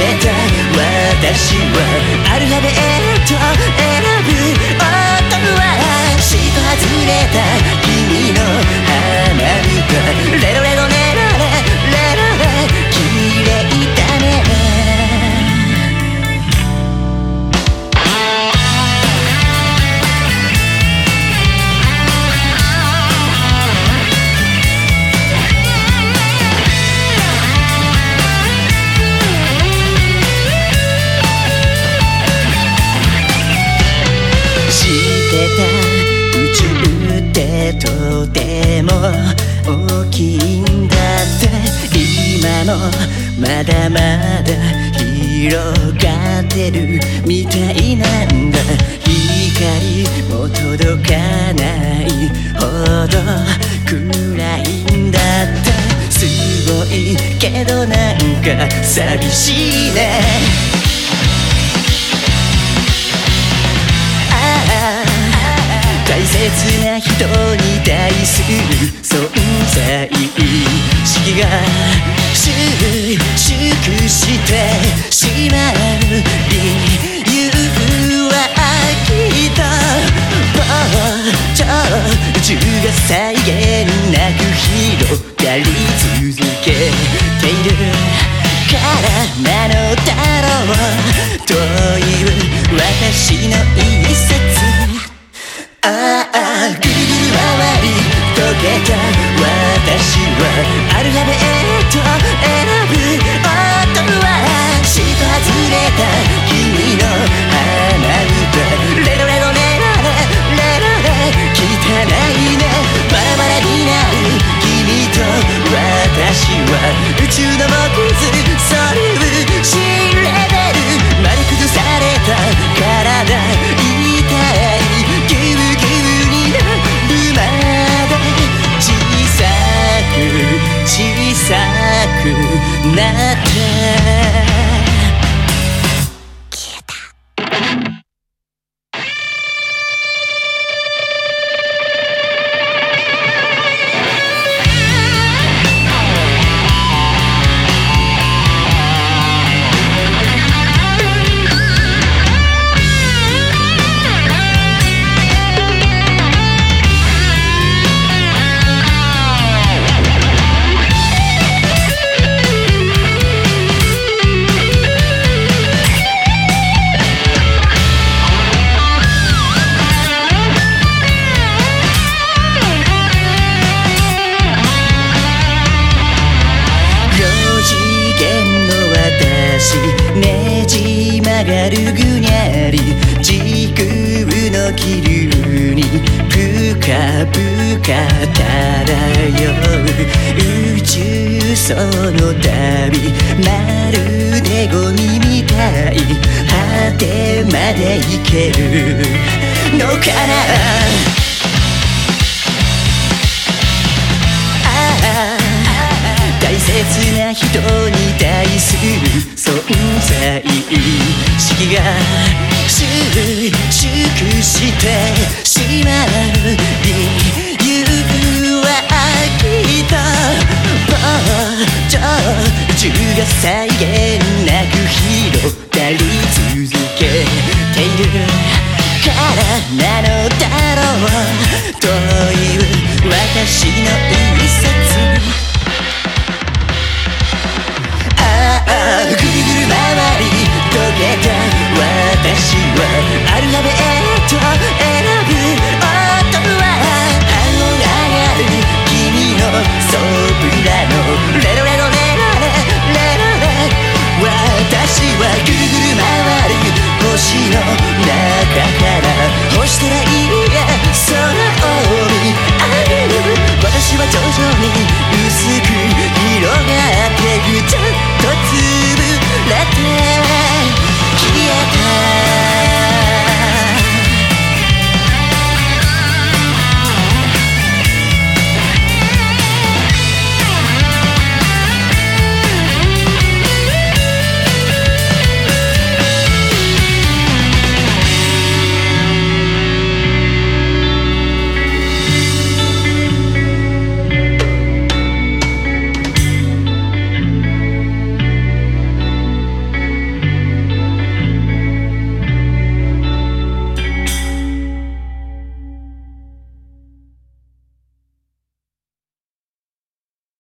けた私はアルファベット大きいんだって今もまだまだ広がってるみたいなんだ光も届かないほど暗いんだってすごいけどなんか寂しいね大切な人に対する存在意識が収縮してしまう理由はきっと膨張中が際限なく広がり続けている。からなのだろう。という私の一節。ああ私はアルファベットがるぐにゃり時空の気流にぷかぷか漂う宇宙その旅まるでゴミみたい。果てまで行ける。のかな。大切な人に対する在意識が収縮してしまう理由はきっと膨張中が際限なく広がり続けているからなのだろうという私のしい。